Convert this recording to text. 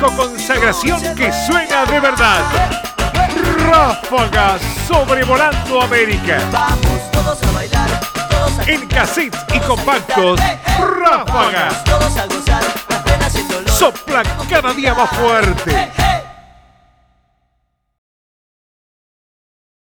disco consagración que suena de verdad. Ráfaga sobrevolando América. Vamos todos a bailar, todos a En cassettes y compactos, Ráfaga sopla cada día más fuerte. Eh, eh,